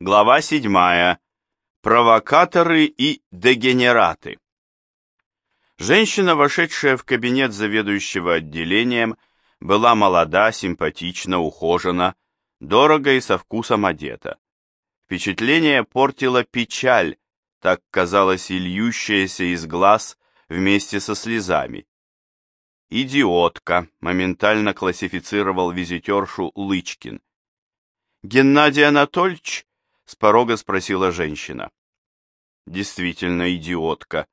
Глава 7. Провокаторы и дегенераты. Женщина, вошедшая в кабинет заведующего отделением, была молода, симпатична, ухожена, дорого и со вкусом одета. Впечатление портила печаль, так казалось и льющаяся из глаз вместе со слезами. «Идиотка», — моментально классифицировал визитершу Лычкин. «Геннадий Анатольевич?» — с порога спросила женщина. «Действительно идиотка.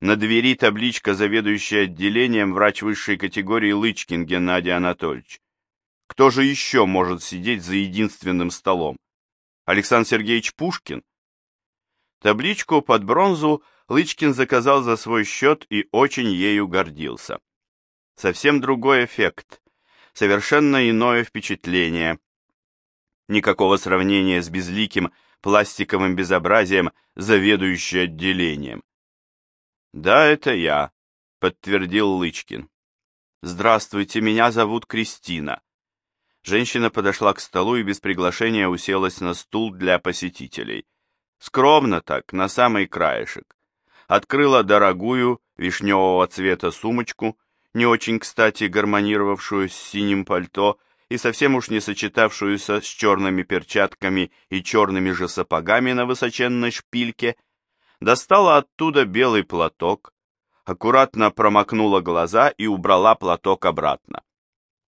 На двери табличка, заведующая отделением, врач высшей категории Лычкин Геннадий Анатольевич. Кто же еще может сидеть за единственным столом? Александр Сергеевич Пушкин?» Табличку под бронзу Лычкин заказал за свой счет и очень ею гордился. Совсем другой эффект, совершенно иное впечатление. Никакого сравнения с безликим пластиковым безобразием, заведующий отделением. «Да, это я», — подтвердил Лычкин. «Здравствуйте, меня зовут Кристина». Женщина подошла к столу и без приглашения уселась на стул для посетителей. Скромно так, на самый краешек. Открыла дорогую, вишневого цвета сумочку, не очень кстати гармонировавшую с синим пальто и совсем уж не сочетавшуюся с черными перчатками и черными же сапогами на высоченной шпильке, достала оттуда белый платок, аккуратно промокнула глаза и убрала платок обратно.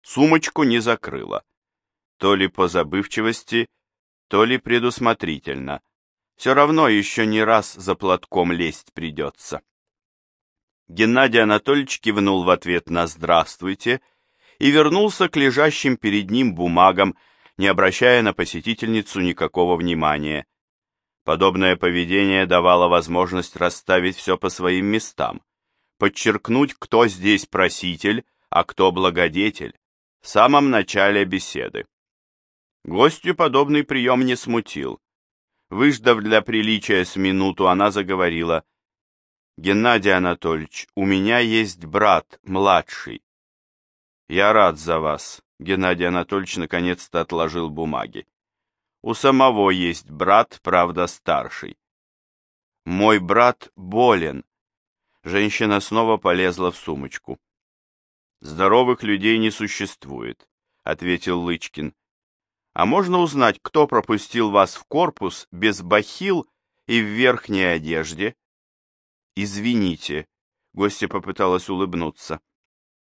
Сумочку не закрыла. То ли по забывчивости, то ли предусмотрительно. Все равно еще не раз за платком лезть придется. Геннадий Анатольевич кивнул в ответ на «здравствуйте» и вернулся к лежащим перед ним бумагам, не обращая на посетительницу никакого внимания. Подобное поведение давало возможность расставить все по своим местам, подчеркнуть, кто здесь проситель, а кто благодетель, в самом начале беседы. Гостю подобный прием не смутил. Выждав для приличия с минуту, она заговорила — Геннадий Анатольевич, у меня есть брат, младший. Я рад за вас. Геннадий Анатольевич наконец-то отложил бумаги. У самого есть брат, правда, старший. Мой брат болен. Женщина снова полезла в сумочку. Здоровых людей не существует, ответил Лычкин. А можно узнать, кто пропустил вас в корпус без бахил и в верхней одежде? «Извините», — гостья попыталась улыбнуться.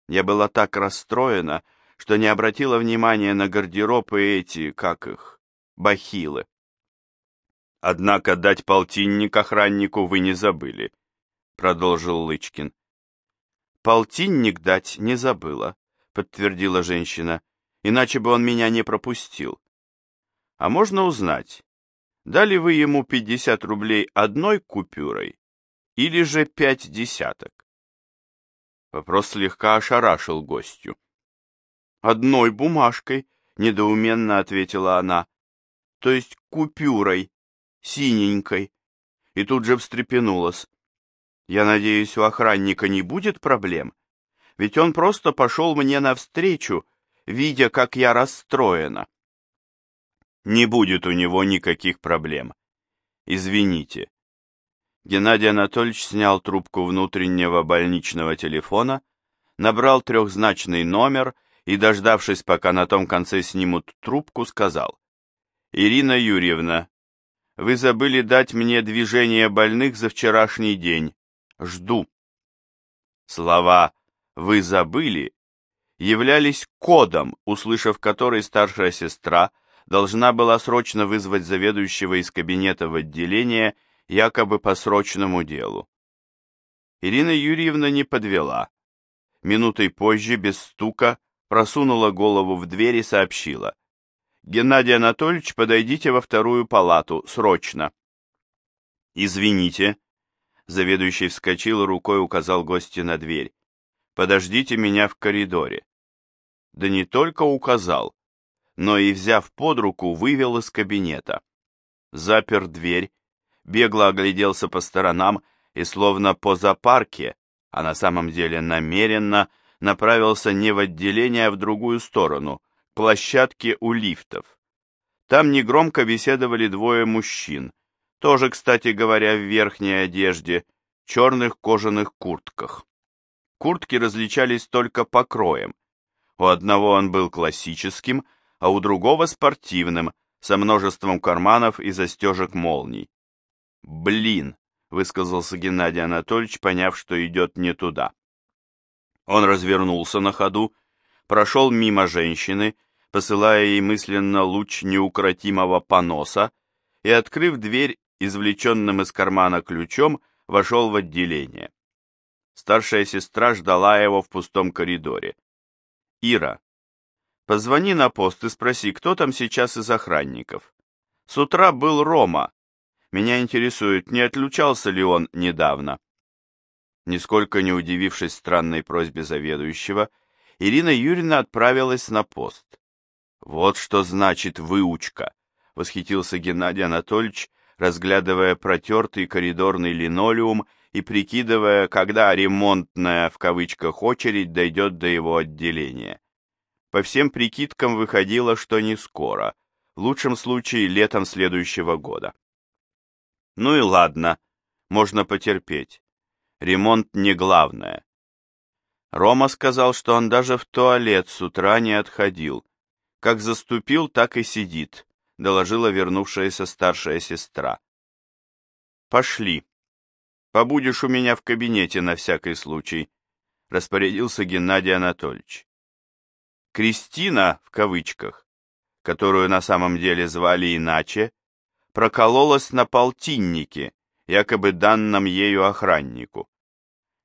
«Я была так расстроена, что не обратила внимания на гардероб и эти, как их, бахилы». «Однако дать полтинник охраннику вы не забыли», — продолжил Лычкин. «Полтинник дать не забыла», — подтвердила женщина, «иначе бы он меня не пропустил». «А можно узнать, дали вы ему пятьдесят рублей одной купюрой или же пять десяток? Вопрос слегка ошарашил гостью. «Одной бумажкой», — недоуменно ответила она, — «то есть купюрой, синенькой». И тут же встрепенулась. «Я надеюсь, у охранника не будет проблем? Ведь он просто пошел мне навстречу, видя, как я расстроена». «Не будет у него никаких проблем. Извините, Геннадий Анатольевич снял трубку внутреннего больничного телефона, набрал трехзначный номер и, дождавшись, пока на том конце снимут трубку, сказал. «Ирина Юрьевна, вы забыли дать мне движение больных за вчерашний день. Жду». Слова «вы забыли» являлись кодом, услышав который старшая сестра должна была срочно вызвать заведующего из кабинета в отделение якобы по срочному делу. Ирина Юрьевна не подвела. Минутой позже, без стука, просунула голову в дверь и сообщила. «Геннадий Анатольевич, подойдите во вторую палату, срочно». «Извините», — заведующий вскочил и рукой указал гостю на дверь. «Подождите меня в коридоре». Да не только указал, но и, взяв под руку, вывел из кабинета. Запер дверь, бегло огляделся по сторонам и словно по запарке, а на самом деле намеренно, направился не в отделение, а в другую сторону, к площадке у лифтов. Там негромко беседовали двое мужчин, тоже, кстати говоря, в верхней одежде, черных кожаных куртках. Куртки различались только покроем. У одного он был классическим, а у другого спортивным, со множеством карманов и застежек молний. «Блин!» — высказался Геннадий Анатольевич, поняв, что идет не туда. Он развернулся на ходу, прошел мимо женщины, посылая ей мысленно луч неукротимого поноса, и, открыв дверь, извлеченным из кармана ключом, вошел в отделение. Старшая сестра ждала его в пустом коридоре. «Ира, позвони на пост и спроси, кто там сейчас из охранников. С утра был Рома. Меня интересует, не отлучался ли он недавно?» Нисколько не удивившись странной просьбе заведующего, Ирина Юрьевна отправилась на пост. «Вот что значит выучка!» — восхитился Геннадий Анатольевич, разглядывая протертый коридорный линолеум и прикидывая, когда «ремонтная» в кавычках очередь дойдет до его отделения. По всем прикидкам выходило, что не скоро, в лучшем случае летом следующего года. Ну и ладно, можно потерпеть. Ремонт не главное. Рома сказал, что он даже в туалет с утра не отходил. Как заступил, так и сидит, доложила вернувшаяся старшая сестра. Пошли. Побудешь у меня в кабинете на всякий случай, распорядился Геннадий Анатольевич. Кристина, в кавычках, которую на самом деле звали иначе, прокололась на полтиннике, якобы данном ею охраннику.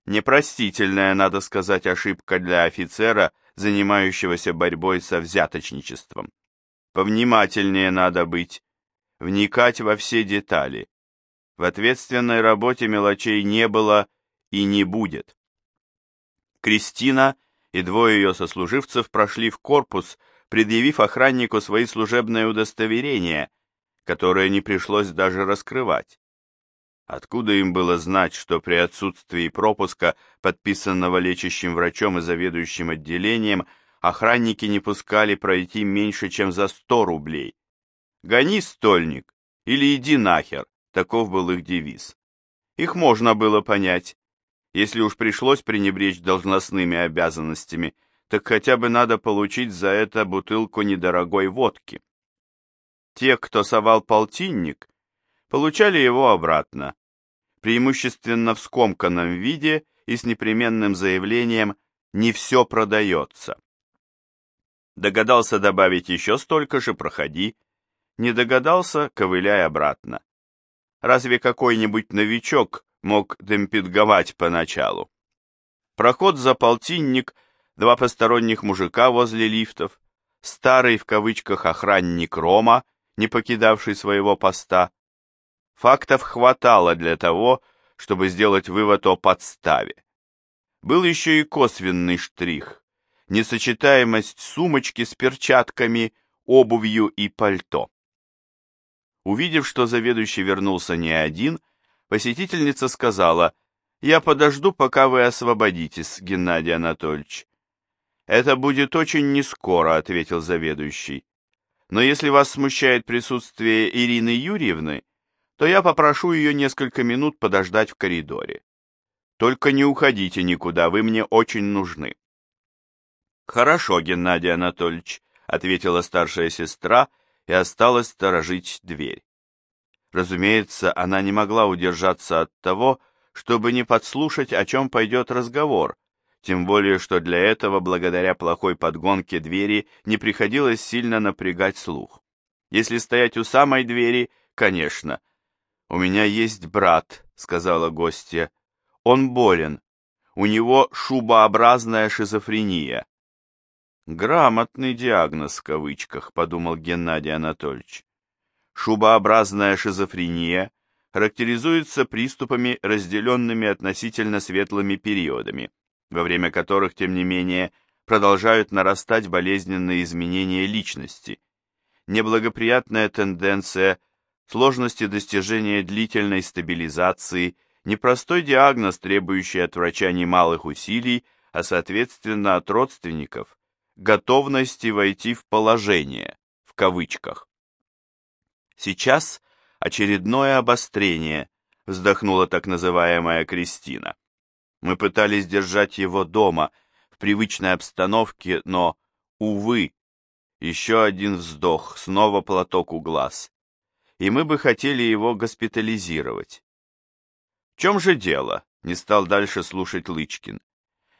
Непростительная, надо сказать, ошибка для офицера, занимающегося борьбой со взяточничеством. Повнимательнее надо быть, вникать во все детали. В ответственной работе мелочей не было и не будет. Кристина и двое ее сослуживцев прошли в корпус, предъявив охраннику свои служебные удостоверения, которые не пришлось даже раскрывать. Откуда им было знать, что при отсутствии пропуска, подписанного лечащим врачом и заведующим отделением, охранники не пускали пройти меньше, чем за сто рублей? «Гони, стольник!» или «Иди нахер!» — таков был их девиз. Их можно было понять. Если уж пришлось пренебречь должностными обязанностями, так хотя бы надо получить за это бутылку недорогой водки. Те, кто совал полтинник, получали его обратно, преимущественно в скомканном виде и с непременным заявлением «не все продается». Догадался добавить еще столько же, проходи. Не догадался, ковыляй обратно. Разве какой-нибудь новичок мог демпинговать поначалу? Проход за полтинник, два посторонних мужика возле лифтов, старый в кавычках охранник Рома, не покидавший своего поста, Фактов хватало для того, чтобы сделать вывод о подставе. Был еще и косвенный штрих – несочетаемость сумочки с перчатками, обувью и пальто. Увидев, что заведующий вернулся не один, посетительница сказала, «Я подожду, пока вы освободитесь, Геннадий Анатольевич». «Это будет очень нескоро», — ответил заведующий. «Но если вас смущает присутствие Ирины Юрьевны, то я попрошу ее несколько минут подождать в коридоре. Только не уходите никуда, вы мне очень нужны. Хорошо, Геннадий Анатольевич, ответила старшая сестра и осталась сторожить дверь. Разумеется, она не могла удержаться от того, чтобы не подслушать, о чем пойдет разговор, тем более, что для этого, благодаря плохой подгонке двери, не приходилось сильно напрягать слух. Если стоять у самой двери, конечно, «У меня есть брат», — сказала гостья. «Он болен. У него шубообразная шизофрения». «Грамотный диагноз в кавычках», — подумал Геннадий Анатольевич. Шубообразная шизофрения характеризуется приступами, разделенными относительно светлыми периодами, во время которых, тем не менее, продолжают нарастать болезненные изменения личности. Неблагоприятная тенденция – сложности достижения длительной стабилизации, непростой диагноз, требующий от врача немалых усилий, а соответственно от родственников, готовности войти в положение, в кавычках. Сейчас очередное обострение, вздохнула так называемая Кристина. Мы пытались держать его дома, в привычной обстановке, но, увы, еще один вздох, снова платок у глаз. И мы бы хотели его госпитализировать. В чем же дело? Не стал дальше слушать Лычкин.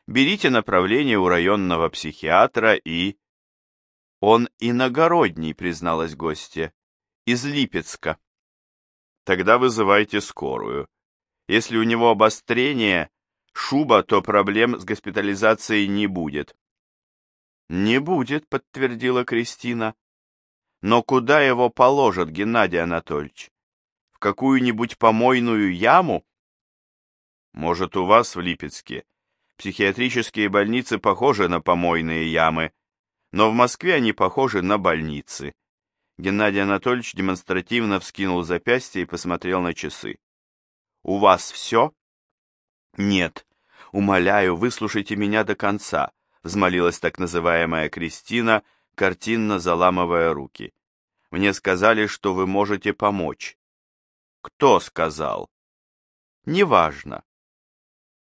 Берите направление у районного психиатра и... Он иногородний, призналась гостья, из Липецка. Тогда вызывайте скорую. Если у него обострение, шуба, то проблем с госпитализацией не будет. Не будет, подтвердила Кристина. Но куда его положат, Геннадий Анатольевич? В какую-нибудь помойную яму? Может, у вас в Липецке психиатрические больницы похожи на помойные ямы, но в Москве они похожи на больницы. Геннадий Анатольевич демонстративно вскинул запястье и посмотрел на часы. «У вас все?» «Нет. Умоляю, выслушайте меня до конца», — взмолилась так называемая Кристина, картинно заламывая руки. «Мне сказали, что вы можете помочь». «Кто сказал?» «Неважно».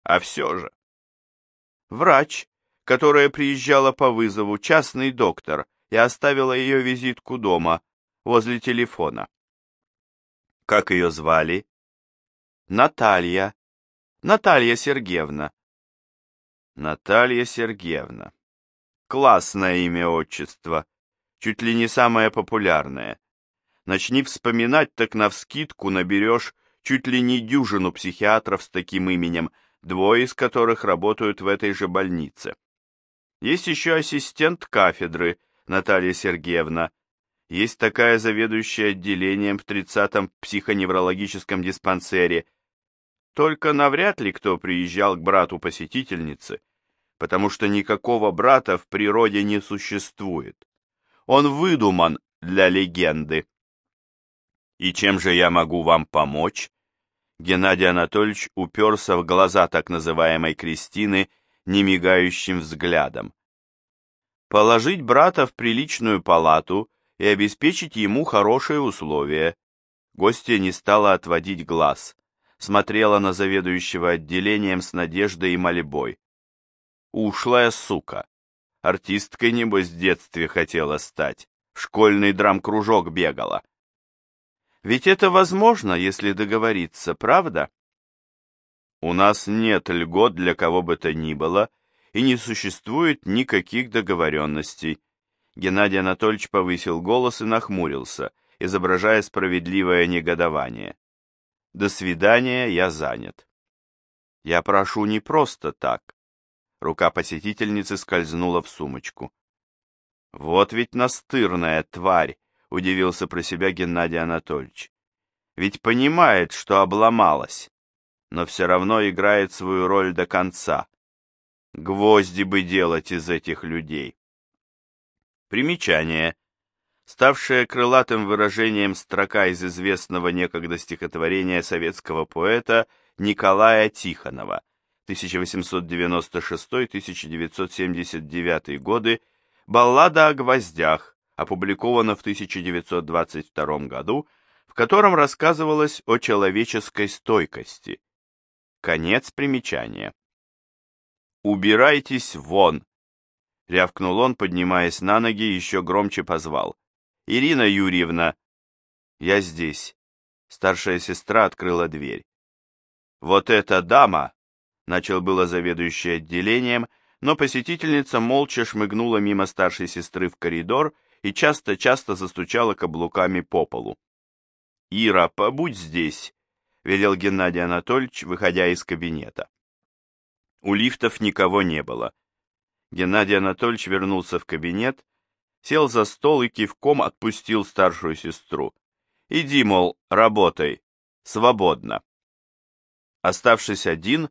«А все же». «Врач, которая приезжала по вызову, частный доктор, и оставила ее визитку дома, возле телефона. Как ее звали? Наталья. Наталья Сергеевна. Наталья Сергеевна. Классное имя отчество. Чуть ли не самое популярное. Начни вспоминать, так навскидку наберешь чуть ли не дюжину психиатров с таким именем, двое из которых работают в этой же больнице. Есть еще ассистент кафедры Наталья Сергеевна. Есть такая заведующая отделением в 30-м психоневрологическом диспансере. Только навряд ли кто приезжал к брату посетительницы, потому что никакого брата в природе не существует. Он выдуман для легенды. И чем же я могу вам помочь? Геннадий Анатольевич уперся в глаза так называемой Кристины немигающим взглядом. Положить брата в приличную палату и обеспечить ему хорошие условия. Гостья не стала отводить глаз, смотрела на заведующего отделением с надеждой и мольбой. Ушлая сука. Артисткой, небось, в детстве хотела стать, в школьный драм-кружок бегала. Ведь это возможно, если договориться, правда? У нас нет льгот для кого бы то ни было, и не существует никаких договоренностей. Геннадий Анатольевич повысил голос и нахмурился, изображая справедливое негодование. «До свидания, я занят». «Я прошу не просто так». Рука посетительницы скользнула в сумочку. «Вот ведь настырная тварь!» — удивился про себя Геннадий Анатольевич. «Ведь понимает, что обломалась, но все равно играет свою роль до конца. Гвозди бы делать из этих людей!» Примечание. Ставшая крылатым выражением строка из известного некогда стихотворения советского поэта Николая Тихонова 1896-1979 годы «Баллада о гвоздях», опубликована в 1922 году, в котором рассказывалось о человеческой стойкости. Конец примечания. «Убирайтесь вон!» — рявкнул он, поднимаясь на ноги, еще громче позвал. «Ирина Юрьевна!» «Я здесь». Старшая сестра открыла дверь. «Вот эта дама!» — начал было заведующий отделением, но посетительница молча шмыгнула мимо старшей сестры в коридор и часто-часто застучала каблуками по полу. «Ира, побудь здесь!» — велел Геннадий Анатольевич, выходя из кабинета. У лифтов никого не было. Геннадий Анатольевич вернулся в кабинет, сел за стол и кивком отпустил старшую сестру. «Иди, мол, работай. Свободно». Оставшись один,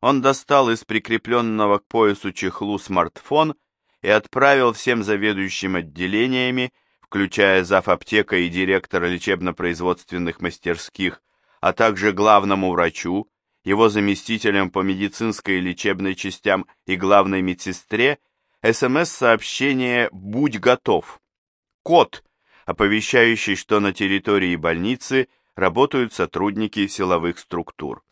он достал из прикрепленного к поясу чехлу смартфон и отправил всем заведующим отделениями, включая зав. аптека и директора лечебно-производственных мастерских, а также главному врачу, его заместителям по медицинской и лечебной частям и главной медсестре СМС-сообщение «Будь готов». Код, оповещающий, что на территории больницы работают сотрудники силовых структур.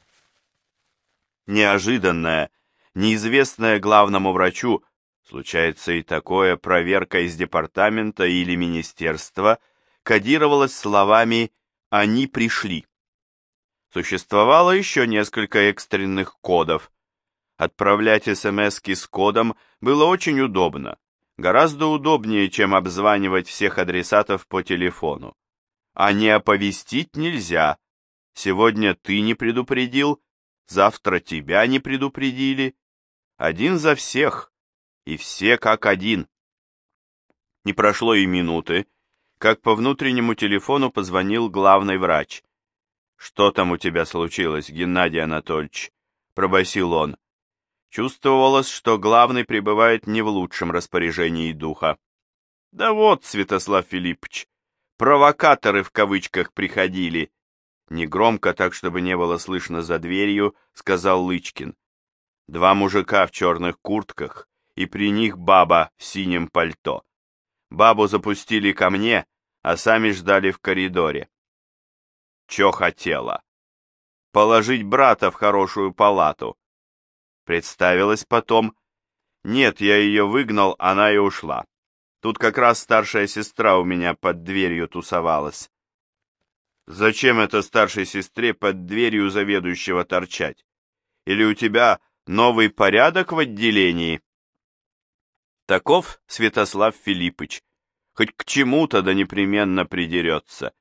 Неожиданная, неизвестная главному врачу, случается и такое, проверка из департамента или министерства, кодировалась словами «они пришли». Существовало еще несколько экстренных кодов. Отправлять смс с кодом было очень удобно, гораздо удобнее, чем обзванивать всех адресатов по телефону. А не оповестить нельзя. Сегодня ты не предупредил, завтра тебя не предупредили. Один за всех, и все как один. Не прошло и минуты, как по внутреннему телефону позвонил главный врач. «Что там у тебя случилось, Геннадий Анатольевич?» — пробасил он. Чувствовалось, что главный пребывает не в лучшем распоряжении духа. «Да вот, Святослав Филиппович, провокаторы в кавычках приходили». Негромко, так чтобы не было слышно за дверью, сказал Лычкин. Два мужика в черных куртках, и при них баба в синем пальто. Бабу запустили ко мне, а сами ждали в коридоре. Чё хотела? Положить брата в хорошую палату. Представилась потом. Нет, я ее выгнал, она и ушла. Тут как раз старшая сестра у меня под дверью тусовалась. Зачем это старшей сестре под дверью заведующего торчать? Или у тебя новый порядок в отделении? Таков Святослав Филиппыч. Хоть к чему-то да непременно придерется.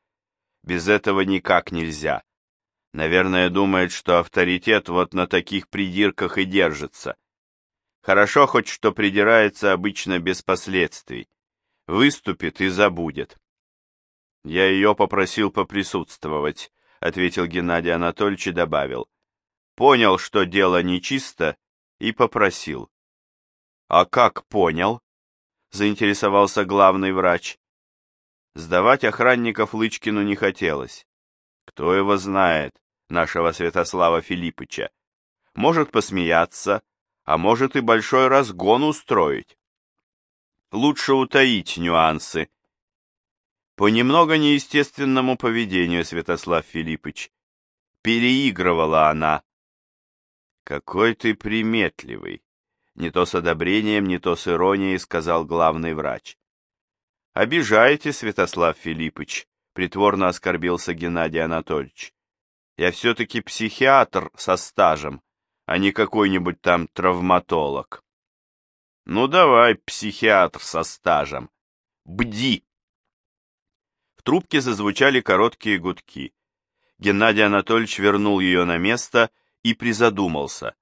Без этого никак нельзя. Наверное, думает, что авторитет вот на таких придирках и держится. Хорошо хоть что придирается обычно без последствий. Выступит и забудет. Я ее попросил поприсутствовать, ответил Геннадий Анатольевич и добавил. Понял, что дело нечисто, и попросил. А как понял? Заинтересовался главный врач. Сдавать охранников Лычкину не хотелось. Кто его знает, нашего Святослава Филиппыча? Может посмеяться, а может и большой разгон устроить. Лучше утаить нюансы. По немного неестественному поведению Святослав Филиппыч. Переигрывала она. Какой ты приметливый. Не то с одобрением, не то с иронией, сказал главный врач. Обижаете, Святослав Филиппович, притворно оскорбился Геннадий Анатольевич. Я все-таки психиатр со стажем, а не какой-нибудь там травматолог. Ну давай, психиатр со стажем. Бди! В трубке зазвучали короткие гудки. Геннадий Анатольевич вернул ее на место и призадумался.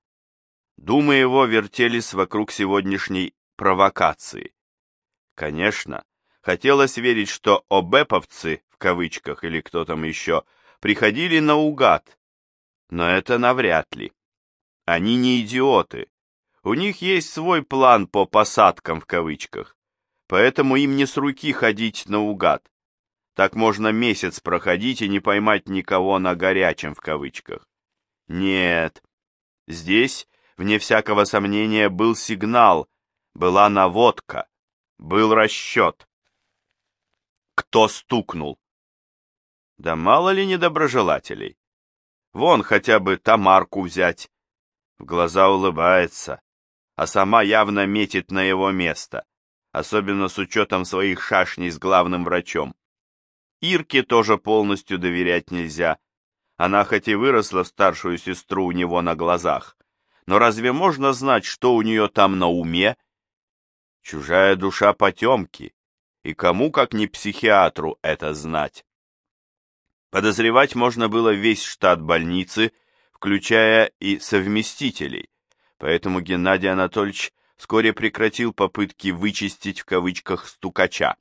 Думы его вертелись вокруг сегодняшней провокации. Конечно, Хотелось верить, что обэповцы, в кавычках, или кто там еще, приходили наугад. Но это навряд ли. Они не идиоты. У них есть свой план по посадкам, в кавычках. Поэтому им не с руки ходить наугад. Так можно месяц проходить и не поймать никого на горячем, в кавычках. Нет. Здесь, вне всякого сомнения, был сигнал, была наводка, был расчет кто стукнул. Да мало ли недоброжелателей. Вон хотя бы Тамарку взять. В глаза улыбается, а сама явно метит на его место, особенно с учетом своих шашней с главным врачом. Ирке тоже полностью доверять нельзя. Она хоть и выросла старшую сестру у него на глазах, но разве можно знать, что у нее там на уме? Чужая душа потемки, и кому, как не психиатру, это знать? Подозревать можно было весь штат больницы, включая и совместителей, поэтому Геннадий Анатольевич вскоре прекратил попытки вычистить в кавычках стукача.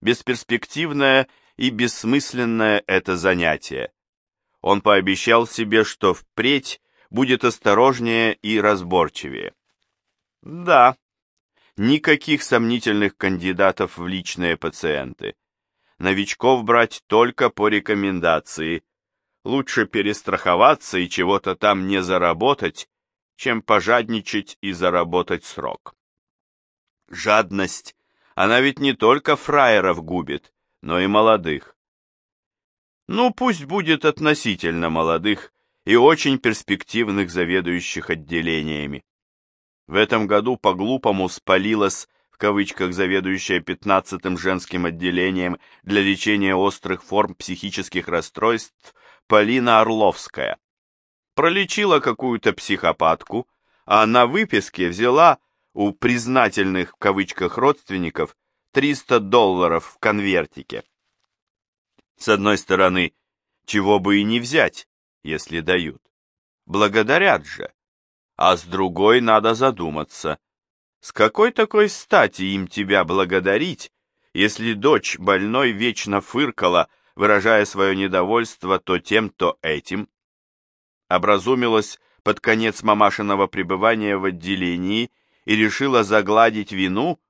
Бесперспективное и бессмысленное это занятие. Он пообещал себе, что впредь будет осторожнее и разборчивее. Да, Никаких сомнительных кандидатов в личные пациенты. Новичков брать только по рекомендации. Лучше перестраховаться и чего-то там не заработать, чем пожадничать и заработать срок. Жадность, она ведь не только фраеров губит, но и молодых. Ну, пусть будет относительно молодых и очень перспективных заведующих отделениями. В этом году по-глупому спалилась в кавычках заведующая 15-м женским отделением для лечения острых форм психических расстройств Полина Орловская. Пролечила какую-то психопатку, а на выписке взяла у признательных в кавычках родственников 300 долларов в конвертике. С одной стороны, чего бы и не взять, если дают. Благодарят же. А с другой надо задуматься. С какой такой стати им тебя благодарить, если дочь больной вечно фыркала, выражая свое недовольство то тем, то этим. Образумилась под конец мамашиного пребывания в отделении и решила загладить вину?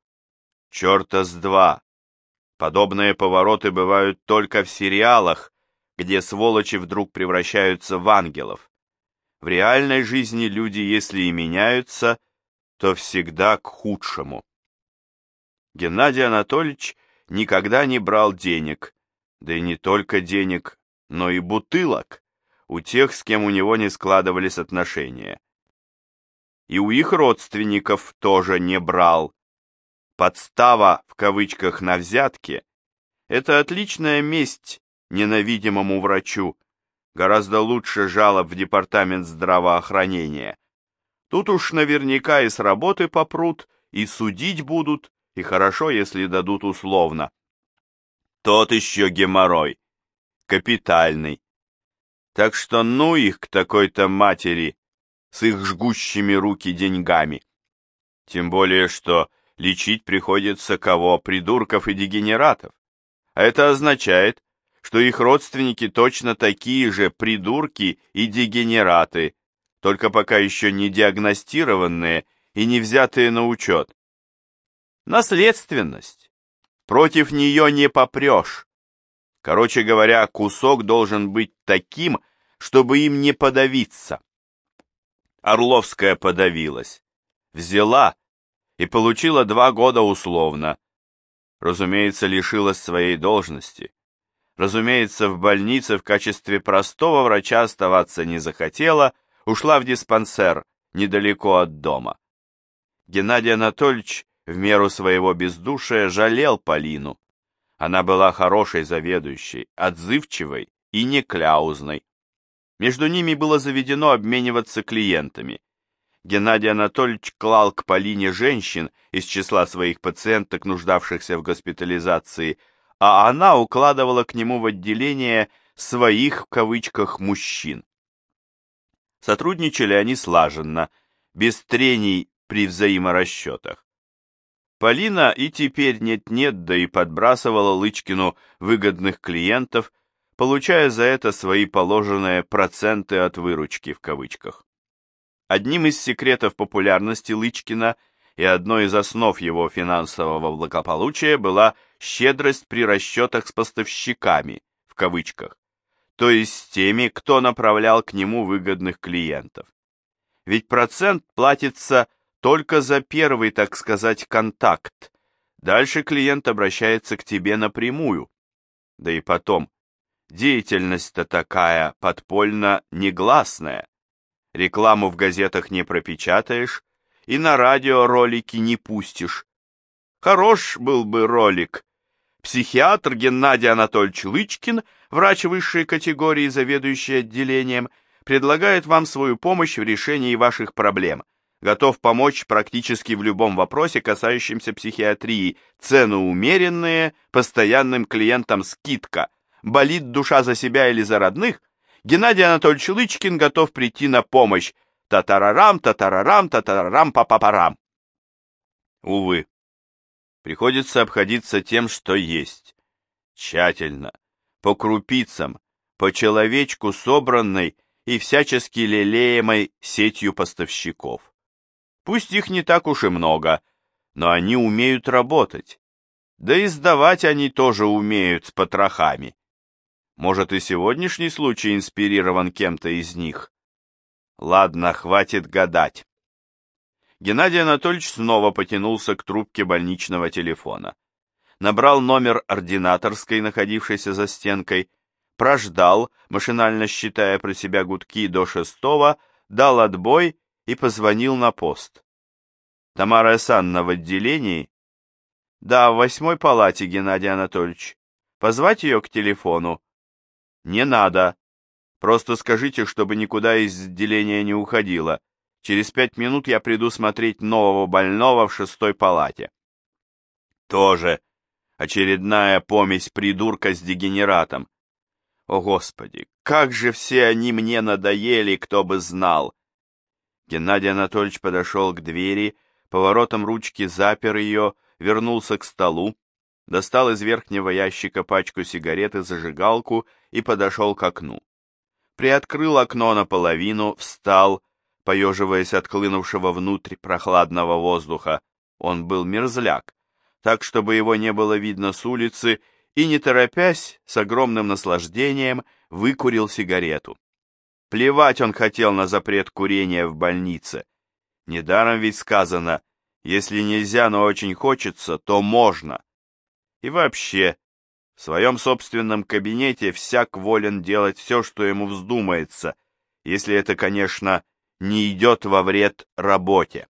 Черта с два! Подобные повороты бывают только в сериалах, где сволочи вдруг превращаются в ангелов. В реальной жизни люди, если и меняются, то всегда к худшему. Геннадий Анатольевич никогда не брал денег, да и не только денег, но и бутылок у тех, с кем у него не складывались отношения. И у их родственников тоже не брал. Подстава, в кавычках, на взятке – это отличная месть ненавидимому врачу, гораздо лучше жалоб в департамент здравоохранения. Тут уж наверняка и с работы попрут, и судить будут, и хорошо, если дадут условно. Тот еще геморрой. Капитальный. Так что ну их к такой-то матери с их жгущими руки деньгами. Тем более, что лечить приходится кого? Придурков и дегенератов. А это означает, что их родственники точно такие же придурки и дегенераты, только пока еще не диагностированные и не взятые на учет. Наследственность. Против нее не попрешь. Короче говоря, кусок должен быть таким, чтобы им не подавиться. Орловская подавилась. Взяла и получила два года условно. Разумеется, лишилась своей должности. Разумеется, в больнице в качестве простого врача оставаться не захотела, ушла в диспансер, недалеко от дома. Геннадий Анатольевич в меру своего бездушия жалел Полину. Она была хорошей заведующей, отзывчивой и не кляузной. Между ними было заведено обмениваться клиентами. Геннадий Анатольевич клал к Полине женщин из числа своих пациенток, нуждавшихся в госпитализации, а она укладывала к нему в отделение своих, в кавычках, мужчин. Сотрудничали они слаженно, без трений при взаиморасчетах. Полина и теперь нет-нет, да и подбрасывала Лычкину выгодных клиентов, получая за это свои положенные проценты от выручки в кавычках. Одним из секретов популярности Лычкина и одной из основ его финансового благополучия была щедрость при расчетах с поставщиками, в кавычках, то есть с теми, кто направлял к нему выгодных клиентов. Ведь процент платится только за первый, так сказать, контакт. Дальше клиент обращается к тебе напрямую. Да и потом, деятельность-то такая подпольно негласная. Рекламу в газетах не пропечатаешь и на радио ролики не пустишь. Хорош был бы ролик. Психиатр Геннадий Анатольевич Лычкин, врач высшей категории, заведующий отделением, предлагает вам свою помощь в решении ваших проблем – готов помочь практически в любом вопросе, касающемся психиатрии. Цены умеренные, постоянным клиентам скидка. Болит душа за себя или за родных? Геннадий Анатольевич Лычкин готов прийти на помощь. Татарарам, татарарам, татарарам, папапарам. Увы, приходится обходиться тем, что есть. Тщательно, по крупицам, по человечку собранной и всячески лелеемой сетью поставщиков. Пусть их не так уж и много, но они умеют работать. Да и сдавать они тоже умеют с потрохами. Может, и сегодняшний случай инспирирован кем-то из них. Ладно, хватит гадать. Геннадий Анатольевич снова потянулся к трубке больничного телефона. Набрал номер ординаторской, находившейся за стенкой, прождал, машинально считая про себя гудки до шестого, дал отбой и позвонил на пост. Тамара Санна в отделении? Да, в восьмой палате, Геннадий Анатольевич. Позвать ее к телефону? Не надо. Просто скажите, чтобы никуда из отделения не уходила. Через пять минут я приду смотреть нового больного в шестой палате. Тоже очередная помесь придурка с дегенератом. О, Господи, как же все они мне надоели, кто бы знал! Геннадий Анатольевич подошел к двери, поворотом ручки запер ее, вернулся к столу, достал из верхнего ящика пачку сигарет и зажигалку и подошел к окну. Приоткрыл окно наполовину, встал, поеживаясь от хлынувшего внутрь прохладного воздуха. Он был мерзляк, так, чтобы его не было видно с улицы, и, не торопясь, с огромным наслаждением выкурил сигарету. Плевать он хотел на запрет курения в больнице. Недаром ведь сказано, если нельзя, но очень хочется, то можно. И вообще, в своем собственном кабинете всяк волен делать все, что ему вздумается, если это, конечно, не идет во вред работе.